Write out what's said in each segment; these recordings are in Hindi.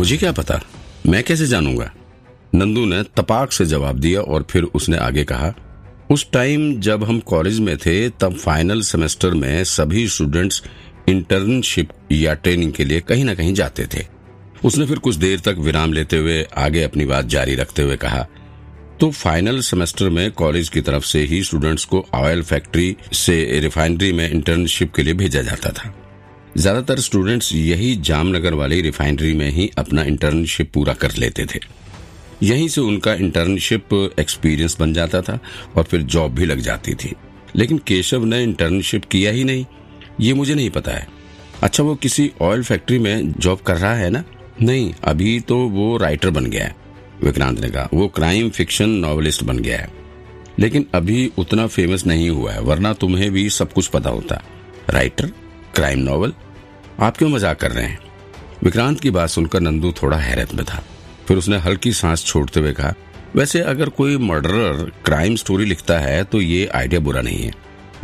मुझे क्या पता? मैं कैसे जानूँगा? नंदू ने तपाक से जवाब दिया और फिर उसने आगे कहा, उस टाइम जब हम कॉलेज में थे, तब फाइनल सेमेस्टर में सभी स्टूडेंट्स इंटर्नशिप या ट्रेनिंग के लिए कहीं ना कहीं जाते थे। उसने फिर कुछ देर तक विराम लेते हुए आगे अपनी बात जारी रखते हुए कहा तो फाइनल सेमेस्टर में कॉलेज की तरफ़ से ही स्टूडेंट्स को ऑयल फैक्ट्री से रिफाइनरी में इंटर्नशिप के लिए भेजा जाता था। ज़्यादातर स्टूडेंट्स यही जामनगर वाली रिफाइनरी में ही अपना इंटर्नशिप पूरा कर लेते थे। यहीं से उनका इंटर्नशिप एक्सपीरियंस बन जाता था और फिर जॉब भी लग जाती थी। लेकिन केशव ने इंटर्नशिप किया ही नहीं। ये मुझे नहीं पता है। अच्छा वो किसी ऑयल फैक्ट्री में जॉब कर रहा है ना? नहीं, अभी तो वो राइटर बन गया है, विक्रांत ने कहा। वो क्राइम फिक्शन नॉवलिस्ट बन गया है। लेकिन अभी उतना फ़ेमस नहीं हुआ है, वरना तुम्हें भी सब कुछ पता होता। Writer crime novel. आप क्यों मज़ाक कर रहे हैं? विक्रांत की बात सुनकर नंदू थोड़ा हैरत में था। फिर उसने हल्की सांस छोड़ते हुए कहा, वैसे अगर कोई मर्डरर क्राइम स्टोरी लिखता है तो ये आइडिया बुरा नहीं है।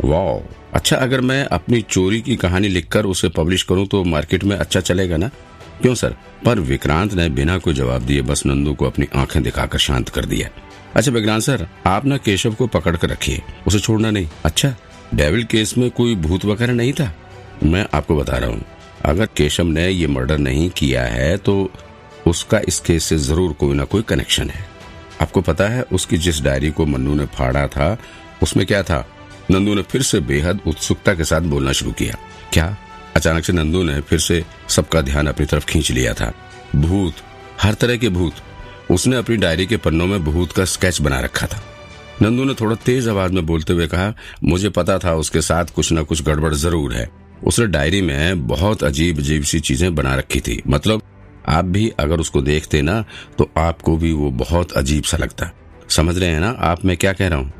वाह अच्छा अगर मैं अपनी चोरी की कहानी लिखकर उसे पब्लिश करूँ तो मार्केट में अच्छा चलेगा ना? क्यों, सर? पर विक्रांत ने बिना कोई जवाब दिए बस नंदू को अपनी आँखें दिखाकर शांत कर दिया। अच्छा विक्रांत सर, आप ना केशव को पकड़ कर रखिए, उसे छोड़ना नहीं। अच्छा डेविल केस में कोई भूत वगैरह नहीं था? मैं आपको बता रहा हूँ, अगर केशव ने ये मर्डर नहीं किया है तो उसका इस केस से ज़रूर कोई ना कोई कनेक्शन है। आपको पता है, उसकी जिस डायरी को मन्नू ने फाड़ा था, उसमें क्या था? नंदू ने फिर से बेहद उत्सुकता के साथ बोलना शुरू किया। क्या? अचानक से नंदू ने फिर से सबका ध्यान अपनी तरफ़ खींच लिया था। भूत, हर तरह के भूत। उसने अपनी डायरी के पन्नों में भूत का स्केच बना रखा था। नंदू ने थोड़ा तेज आवाज़ में बोलते हुए कहा, मुझे पता था उसके साथ कुछ न कुछ गड़बड़ ज़रूर है। उसने डायरी में बहुत अजीब अजीब सी चीज़ें बना रखी थी। मतलब आप भी अगर उसको देखते ना तो आपको भी वो बहुत अजीब सा लगता। समझ रहे हैं ना? आप, मैं क्या कह रहा हूँ?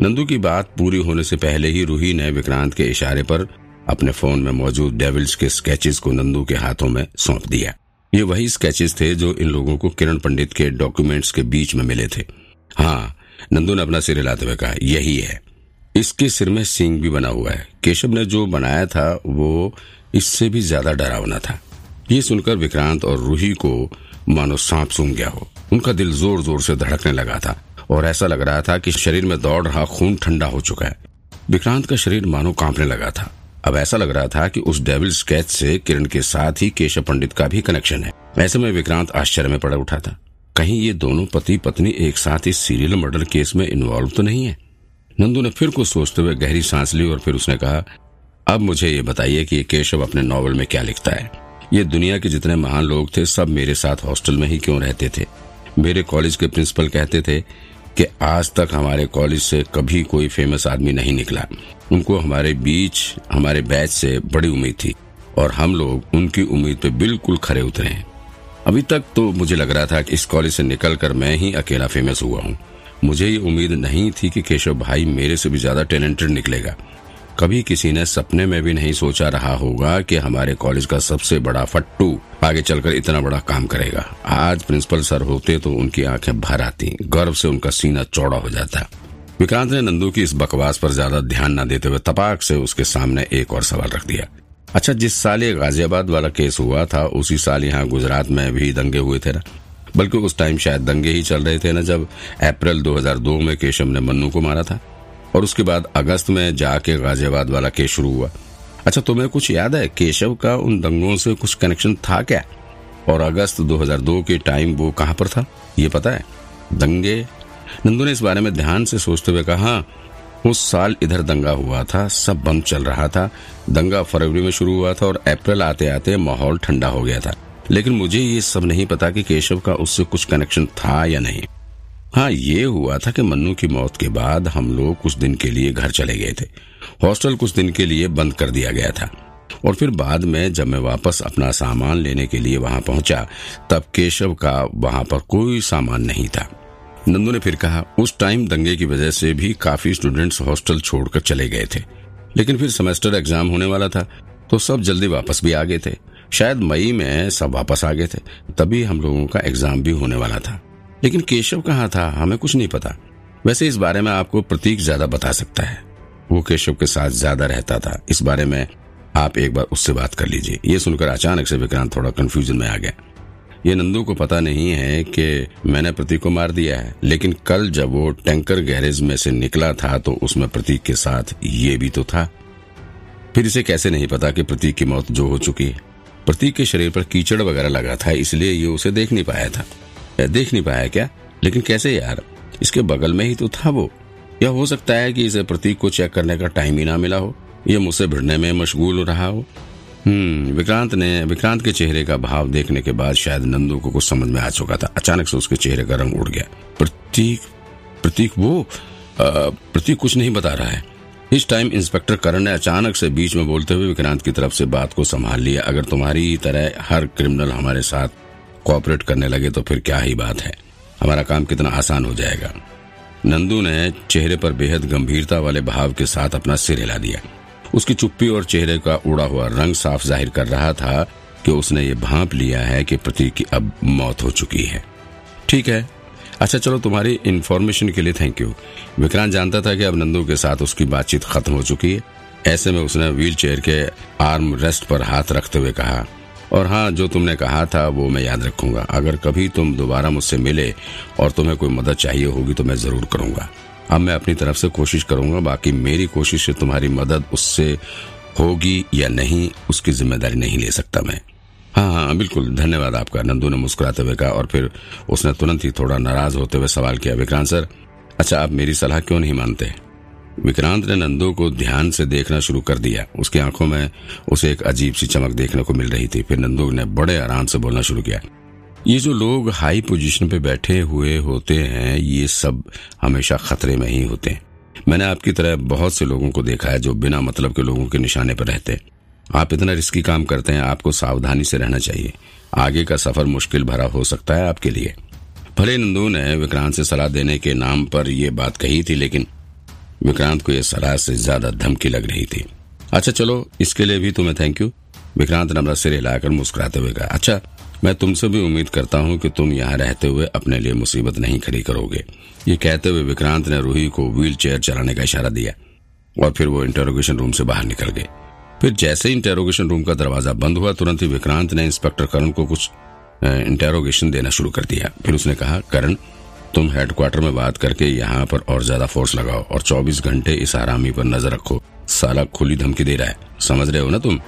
नंदू की बात पूरी होने से पहले ही रूही ने विक्रांत के इशारे पर अपने फ़ोन में मौजूद डेविल्स के स्केचेस को नंदू के हाथों में सौंप दिया। ये वही स्केचेस थे जो इन लोगों को किरण पंडित के डॉक्यूमेंट्स के बीच में मिले थे। हाँ नंदू ने अपना सिर हिलाते हुए कहा, यही है। इसके सिर में सिंग भी बना हुआ है। केशव ने जो बनाया था, वो इससे भी ज़्यादा डरावना था। ये सुनकर विक्रांत और रूही को, मानो सांप सूंघ गया हो। उनका दिल ज़ोर ज़ोर से धड़कने लगा था और ऐसा लग रहा था कि शरीर में दौड़ रहा खून ठंडा हो चुका है। विक्रांत का शरीर मानो कांपने लगा था। अब ऐसा लग रहा था कि उस डेविल स्केच से किरण के साथ ही केशव पंडित का भी कनेक्शन है। ऐसे में विक्रांत आश्चर्य में पड़ उठा था। कहीं ये दोनों पति पत्नी एक साथ इस सीरियल मर्डर केस में इन्वॉल्व तो नहीं है? नंदू ने फिर कुछ सोचते हुए गहरी सांस ली और फिर उसने कहा, अब मुझे ये बताइए कि केशव अपने नॉवल में क्या लिखता है? ये दुनिया के जितने महान लोग थे, सब मेरे साथ हॉस्टल में ही क्यों रहते थे? मेरे कॉलेज के प्रिंसिपल कहते थे कि आज तक हमारे कॉलेज से कभी कोई फ़ेमस आदमी नहीं निकला। उनको हमारे बीच, हमारे बैच से बड़ी उम्मीद थी और हम लोग उनकी उम्मीद पे बिल्कुल खरे उतरे हैं। अभी तक तो मुझे लग रहा था कि इस कॉलेज से निकलकर मैं ही अकेला फ़ेमस हुआ हूँ। मुझे ये उम्मीद नहीं थी कि केशव भाई मेरे से भी ज़्यादा टैलेंटेड निकलेगा। कभी किसी ने सपने में भी नहीं सोचा रहा होगा कि हमारे कॉलेज का सबसे बड़ा फट्टू आगे चलकर इतना बड़ा काम करेगा। आज प्रिंसिपल सर होते तो उनकी आँखें भर आती, गर्व से उनका सीना चौड़ा हो जाता। विक्रांत ने नंदू की इस बकवास पर ज़्यादा ध्यान न देते हुए तपाक से उसके सामने एक और सवाल रख दिया। अच्छा जिस साल ये गाजियाबाद वाला केस हुआ था, उसी साल यहाँ गुजरात में भी दंगे हुए थे ना? बल्कि उस टाइम शायद दंगे ही चल रहे थे ना जब अप्रैल 2002 में केशव ने मन्नू को मारा था और उसके बाद अगस्त में जाके गाजियाबाद वाला केस शुरू हुआ। अच्छा तुम्हें कुछ याद है केशव का उन दंगों से कुछ कनेक्शन था क्या? और अगस्त 2002 के टाइम वो कहाँ पर था? ये पता है? दंगे। नंदू ने इस बारे में ध्यान से सोचते हुए कहा हाँ, उस साल इधर दंगा हुआ था सब बंद चल रहा था। दंगा फरवरी में शुरू हुआ था और अप्रैल आते आते माहौल ठंडा हो गया था। लेकिन मुझे ये सब नहीं पता कि केशव का उससे कुछ कनेक्शन था या नहीं। हाँ ये हुआ था कि मन्नू की मौत के बाद हम लोग कुछ दिन के लिए घर चले गए थे। हॉस्टल कुछ दिन के लिए बंद कर दिया गया था। और फिर बाद में जब मैं वापस अपना सामान लेने के लिए वहाँ पहुँचा, तब केशव का वहाँ पर कोई सामान नहीं था। नंदू ने फिर कहा, उस टाइम दंगे की वजह से भी काफ़ी स्टूडेंट्स हॉस्टल छोड़कर चले गए थे। लेकिन फिर सेमेस्टर एग्ज़ाम होने वाला था तो सब जल्दी वापस भी आ गए थे। शायद मई में सब वापस आ गए थे, तभी हम लोगों का एग्ज़ाम भी होने वाला था। लेकिन केशव कहाँ था, हमें कुछ नहीं पता। वैसे इस बारे में आपको प्रतीक ज़्यादा बता सकता है। वो केशव के साथ ज़्यादा रहता था। इस बारे में आप एक बार उससे बात कर लीजिए। ये सुनकर अचानक से विक्रांत थोड़ा कंफ्यूजन में आ गया। ये नंदू को पता नहीं है कि मैंने प्रतीक को मार दिया है, लेकिन कल जब वो टैंकर गैरेज में से निकला था तो उसमें प्रतीक के साथ ये भी तो था। फिर इसे कैसे नहीं पता कि प्रतीक की मौत जो हो चुकी है? प्रतीक के शरीर पर कीचड़ वगैरह लगा था, इसलिए ये उसे देख नहीं पाया था। देख नहीं पाया क्या? लेकिन कैसे यार? इसके बगल में ही तो था वो। या हो सकता है कि इसे प्रतीक को चेक करने का टाइम ही ना मिला हो, ये मुझसे भिड़ने में मशगूल रहा हो। हम्म विक्रांत ने, विक्रांत के चेहरे का भाव देखने के बाद शायद नंदू को कुछ समझ में आ चुका था। अचानक से उसके चेहरे का रंग उड़ गया। प्रतीक प्रतीक वो प्रतीक कुछ नहीं बता रहा है। इस टाइम इंस्पेक्टर करण ने अचानक से बीच में बोलते हुए विक्रांत की तरफ़ से बात को संभाल लिया। अगर तुम्हारी तरह हर क्रिमिनल हमारे साथ कोऑपरेट करने लगे तो फिर क्या ही बात है? हमारा काम कितना आसान हो जाएगा। नंदू ने चेहरे पर बेहद गंभीरता वाले भाव के साथ अपना सिर हिला दिया। उसकी चुप्पी और चेहरे का उड़ा हुआ रंग साफ़ ज़ाहिर कर रहा था कि उसने ये भाप लिया है कि प्रतीक की अब मौत हो चुकी है। ठीक है अच्छा चलो तुम्हारी इन्फॉर्मेशन के लिए थैंक यू विक्रांत जानता था कि अब नंदू के साथ उसकी बातचीत खत्म हो चुकी है। ऐसे में उसने व्हील चेयर के आर्म रेस्ट पर हाथ रखते हुए कहा, और हाँ जो तुमने कहा था, वो मैं याद रखूँगा। अगर कभी तुम दोबारा मुझसे मिले और तुम्हें कोई मदद चाहिए होगी तो मैं ज़रूर करूँगा। अब मैं अपनी तरफ़ से कोशिश करूँगा, बाकी मेरी कोशिश से तुम्हारी मदद उससे होगी या नहीं, उसकी ज़िम्मेदारी नहीं ले सकता मैं। हाँ हाँ बिल्कुल। धन्यवाद आपका, नंदू ने मुस्कुराते हुए कहा और फिर उसने तुरंत ही थोड़ा नाराज़ होते हुए सवाल किया, विक्रांत सर अच्छा आप मेरी सलाह क्यों नहीं मानते? विक्रांत ने नंदू को ध्यान से देखना शुरू कर दिया। उसकी आँखों में उसे एक अजीब सी चमक देखने को मिल रही थी। फिर नंदू ने बड़े आराम से बोलना शुरू किया। ये जो लोग हाई पोजीशन पे बैठे हुए होते हैं, ये सब हमेशा खतरे में ही होते हैं। मैंने आपकी तरह बहुत से लोगों को देखा है जो बिना मतलब के लोगों के निशाने पर रहते हैं। आप इतना रिस्की काम करते हैं, आपको सावधानी से रहना चाहिए। आगे का सफ़र मुश्किल भरा हो सकता है आपके लिए। भले नंदू ने विक्रांत से सलाह देने के नाम पर यह बात कही थी, लेकिन विक्रांत को यह सलाह से ज़्यादा धमकी लग रही थी। अच्छा चलो, इसके लिए भी तुम्हें थैंक यू विक्रांत ने अपना सिर हिलाकर मुस्कुराते हुए कहा अच्छा मैं तुमसे भी उम्मीद करता हूँ कि तुम यहाँ रहते हुए अपने लिए मुसीबत नहीं खड़ी करोगे। ये कहते हुए विक्रांत ने रूही को व्हील चलाने का इशारा दिया और फिर वो इंटेरोगेशन रूम से बाहर निकल गए। फिर जैसे ही इंटेरोगेशन रूम का दरवाज़ा बंद हुआ, तुरंत ही विक्रांत ने इंस्पेक्टर करण को कुछ इंटेरोगेशन देना शुरू कर दिया। फिर उसने कहा, करण, तुम हेडक्वार्टर में बात करके यहाँ पर और ज़्यादा फोर्स लगाओ और 24 घंटे इस आरामी पर नज़र रखो। साला खुली धमकी दे रहा है। समझ रहे हो ना तुम?